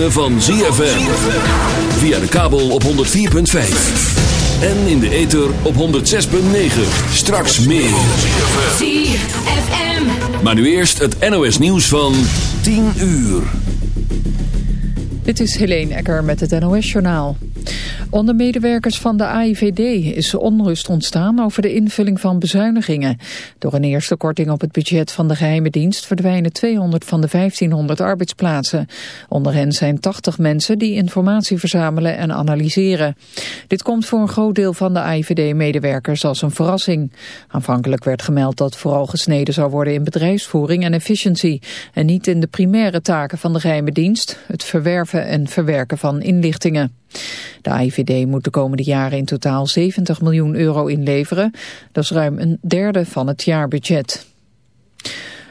ritme van ZFM. Via de kabel op 104.5. En in de ether op 106.9. Straks meer. ZFM. Maar nu eerst het NOS nieuws van 10 uur. Dit is Helene Ecker met het NOS-journaal. Onder medewerkers van de AIVD is onrust ontstaan over de invulling van bezuinigingen. Door een eerste korting op het budget van de geheime dienst verdwijnen 200 van de 1500 arbeidsplaatsen. Onder hen zijn 80 mensen die informatie verzamelen en analyseren. Dit komt voor een groot deel van de AIVD-medewerkers als een verrassing. Aanvankelijk werd gemeld dat vooral gesneden zou worden in bedrijfsvoering en efficiëntie en niet in de primaire taken van de geheime dienst, het verwerven en verwerken van inlichtingen. De AIVD moet de komende jaren in totaal 70 miljoen euro inleveren. Dat is ruim een derde van het jaarbudget.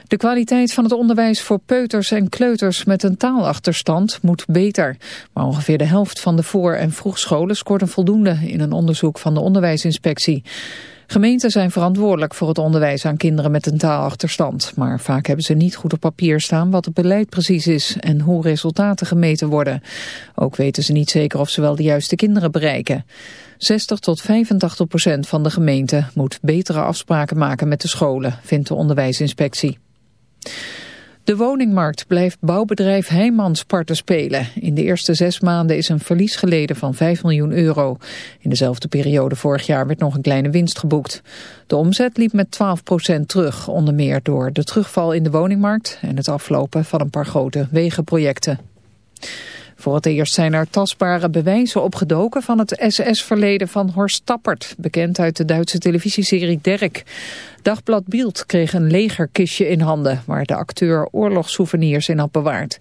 De kwaliteit van het onderwijs voor peuters en kleuters met een taalachterstand moet beter. Maar ongeveer de helft van de voor- en vroegscholen scoort een voldoende in een onderzoek van de onderwijsinspectie. Gemeenten zijn verantwoordelijk voor het onderwijs aan kinderen met een taalachterstand. Maar vaak hebben ze niet goed op papier staan wat het beleid precies is en hoe resultaten gemeten worden. Ook weten ze niet zeker of ze wel de juiste kinderen bereiken. 60 tot 85 procent van de gemeenten moet betere afspraken maken met de scholen, vindt de onderwijsinspectie. De woningmarkt blijft bouwbedrijf Heijmans parten spelen. In de eerste zes maanden is een verlies geleden van 5 miljoen euro. In dezelfde periode vorig jaar werd nog een kleine winst geboekt. De omzet liep met 12% terug, onder meer door de terugval in de woningmarkt... en het aflopen van een paar grote wegenprojecten. Voor het eerst zijn er tastbare bewijzen opgedoken van het SS-verleden van Horst Tappert, bekend uit de Duitse televisieserie Derk. Dagblad Bild kreeg een legerkistje in handen, waar de acteur oorlogssouvenirs in had bewaard.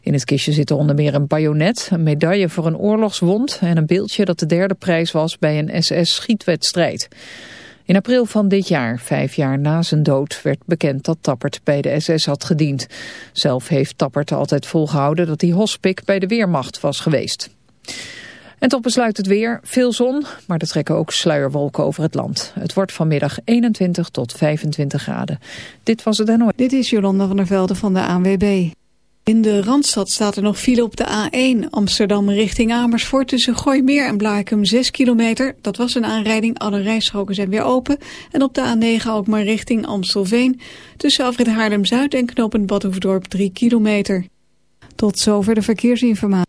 In het kistje zitten onder meer een bajonet, een medaille voor een oorlogswond en een beeldje dat de derde prijs was bij een SS-schietwedstrijd. In april van dit jaar, vijf jaar na zijn dood, werd bekend dat Tappert bij de SS had gediend. Zelf heeft Tappert altijd volgehouden dat hij hospik bij de Weermacht was geweest. En tot besluit het weer. Veel zon, maar er trekken ook sluierwolken over het land. Het wordt vanmiddag 21 tot 25 graden. Dit was het NOS. Dit is Jolanda van der Velde van de ANWB. In de Randstad staat er nog file op de A1 Amsterdam richting Amersfoort tussen Gooimeer en Blaakum 6 kilometer. Dat was een aanrijding, alle rijstroken zijn weer open. En op de A9 ook maar richting Amstelveen tussen Afrit Haarlem-Zuid en knooppunt Badhoevedorp 3 kilometer. Tot zover de verkeersinformatie.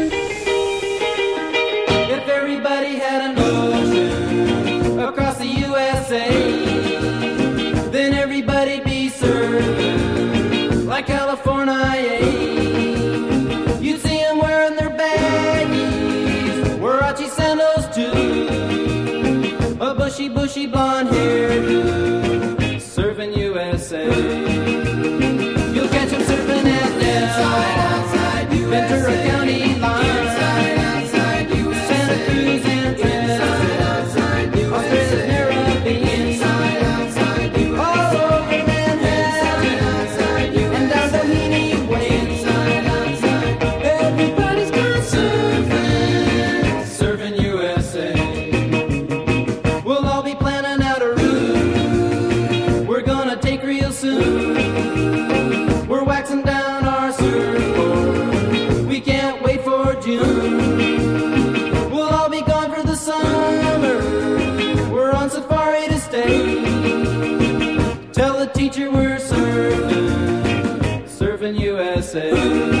say.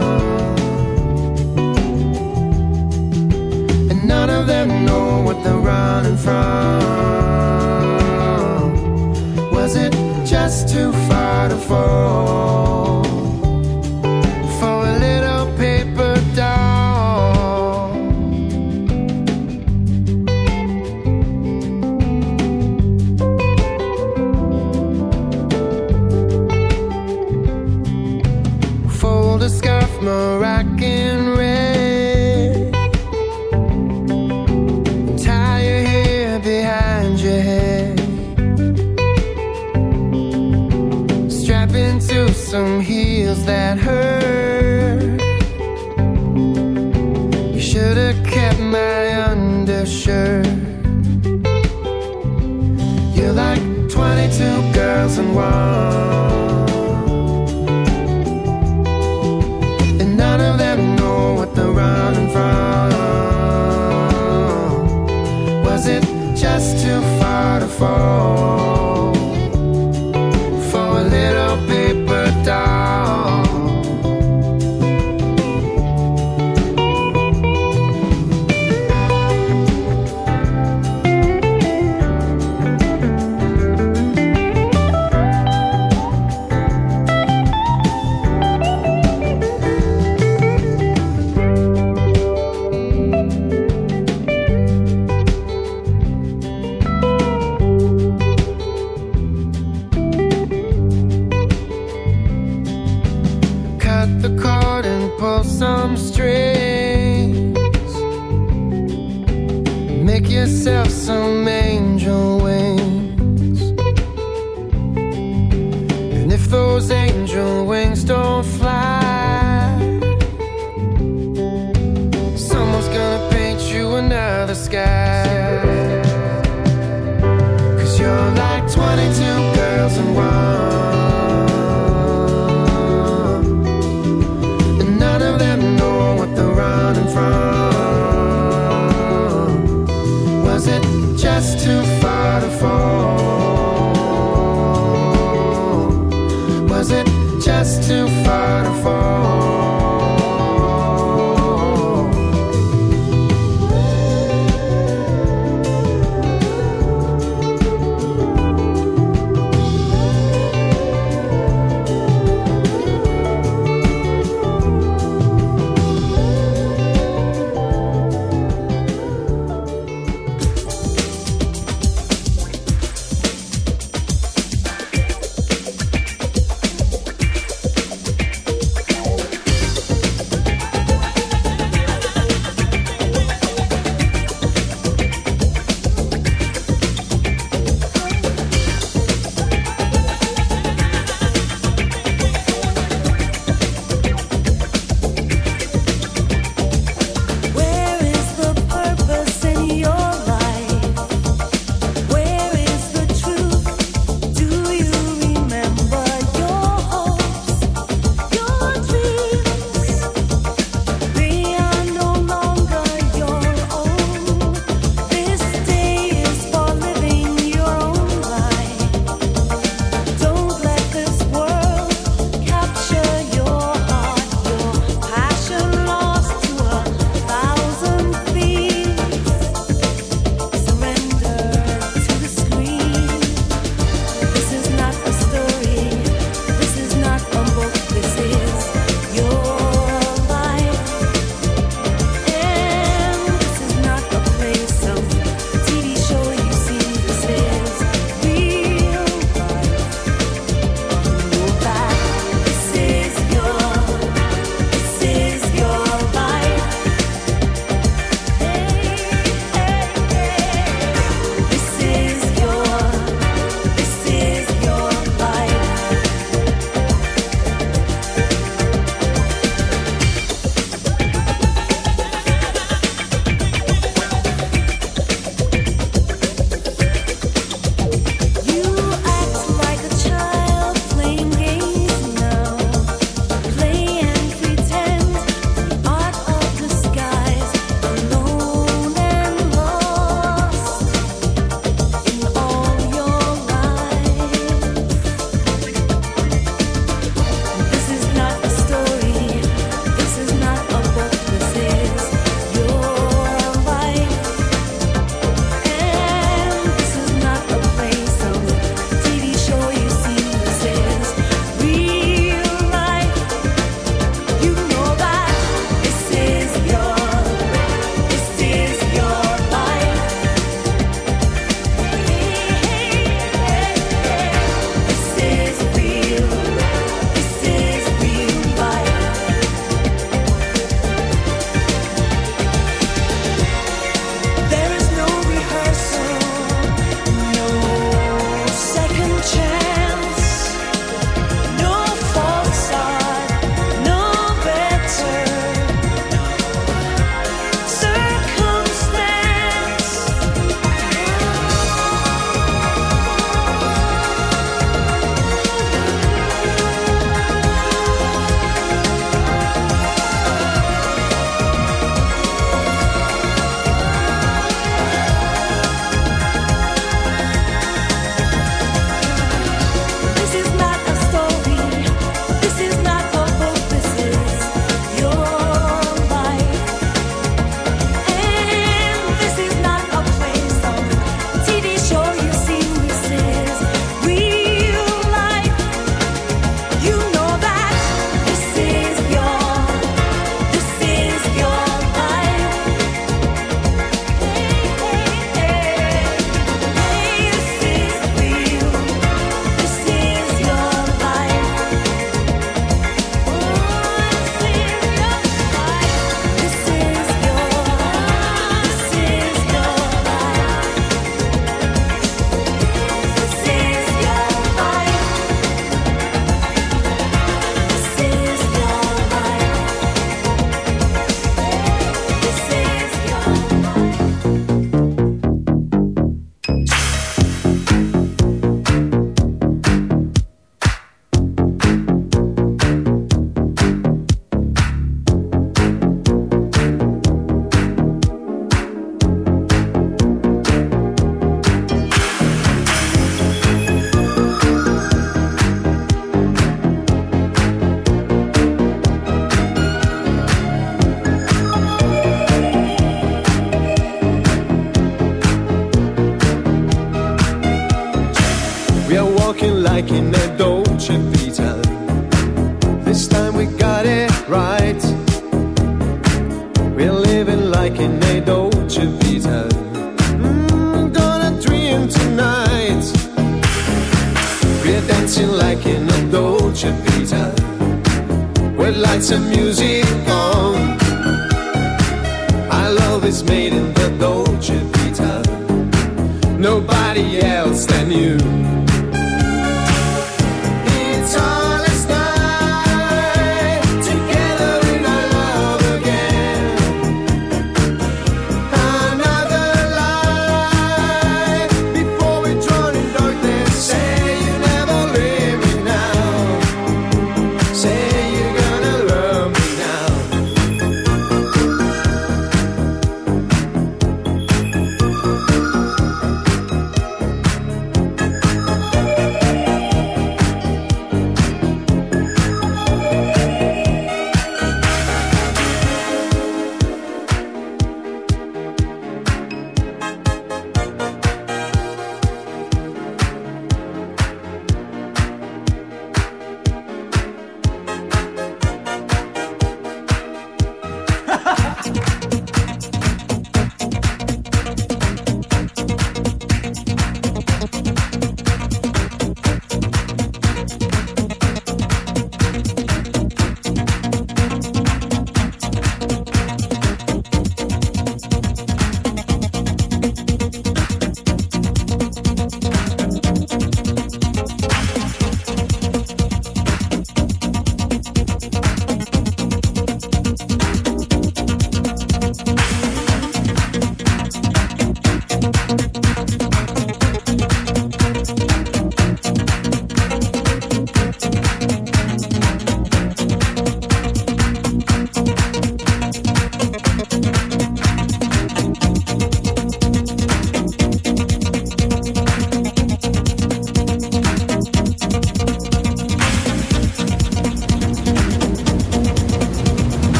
fun.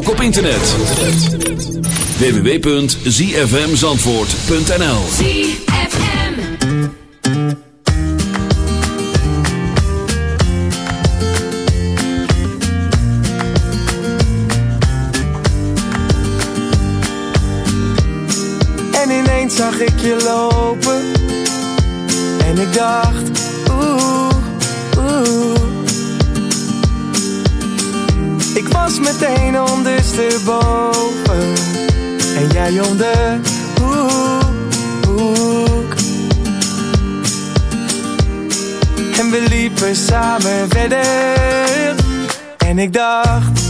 Ook op internet. www.zfmzandvoort.nl ZFM. En ineens zag ik je lopen de hoek, En we liepen samen verder. En ik dacht,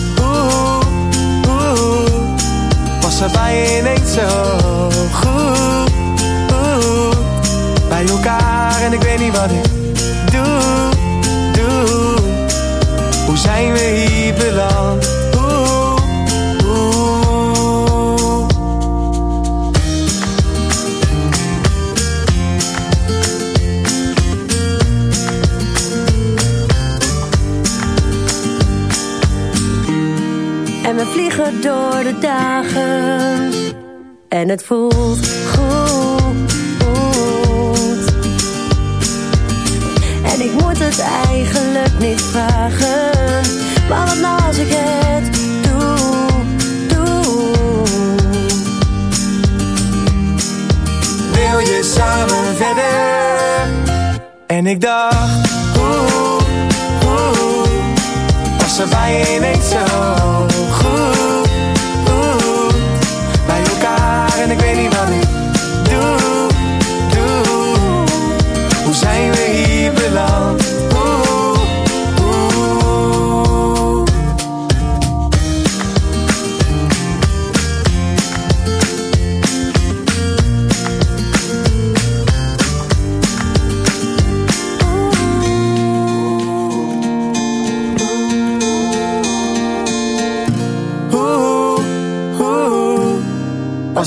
was er bij ineens zo goed? Bij elkaar en ik weet niet wat ik doe, doe. Hoe zijn we hier beland? Door de dagen. En het voelt goed. En ik moet het eigenlijk niet vragen. Maar wat nou als ik het doe, doe. Wil je samen verder? En ik dacht, oeh Was er bij je ineens zo elkaar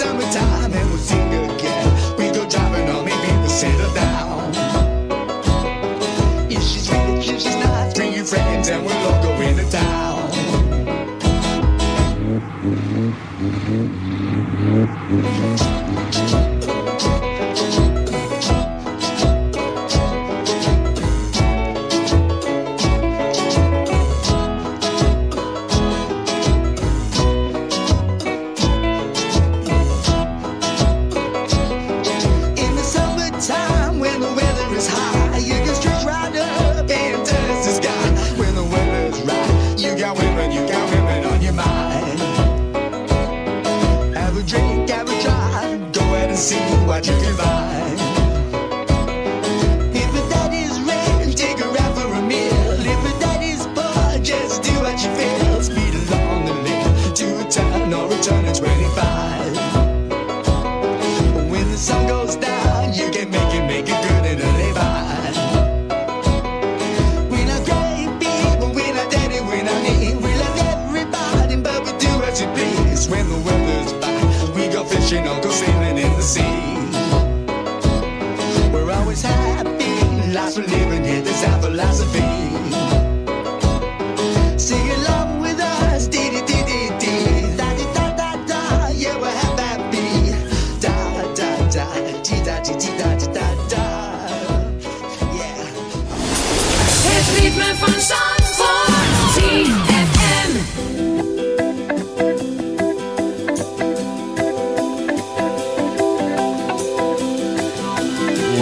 summertime.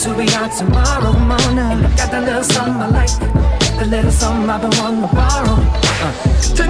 guess we are be out tomorrow morning. Got that little something I like, the little something I've been wanting to borrow. Uh,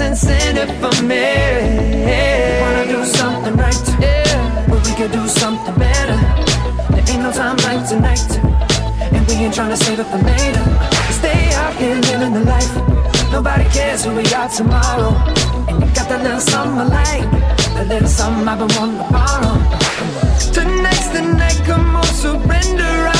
sense it for me. Wanna do something right, yeah. but we could do something better. There ain't no time like tonight, and we ain't trying to save it for later. Stay out here living the life. Nobody cares who we are tomorrow. And you got that little something I like, that little something I've been wanting to borrow. Tonight's the night, come on, surrender.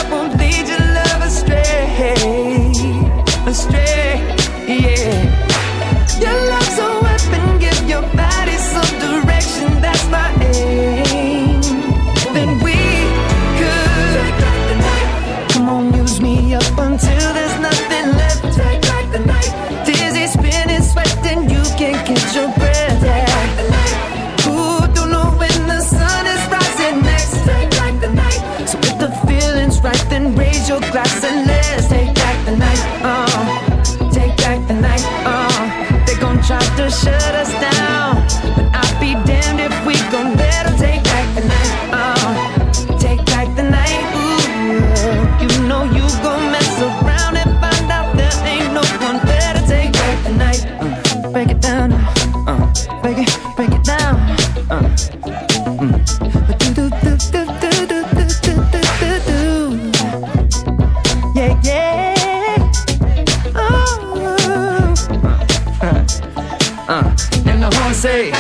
say,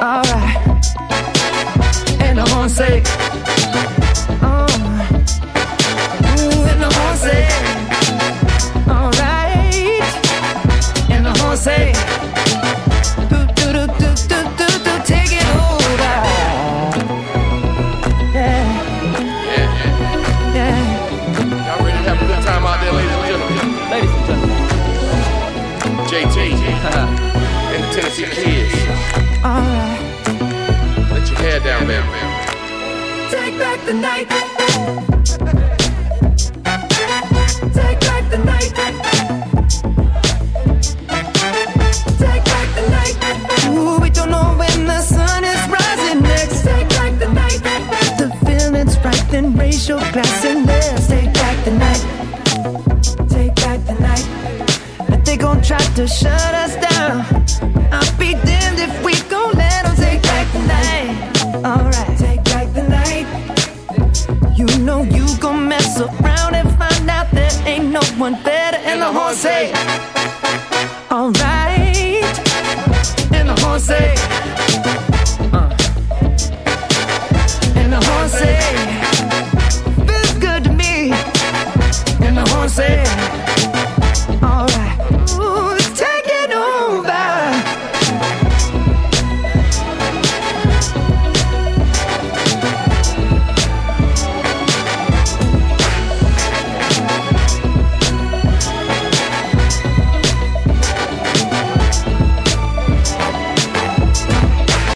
alright, and I'm gonna say.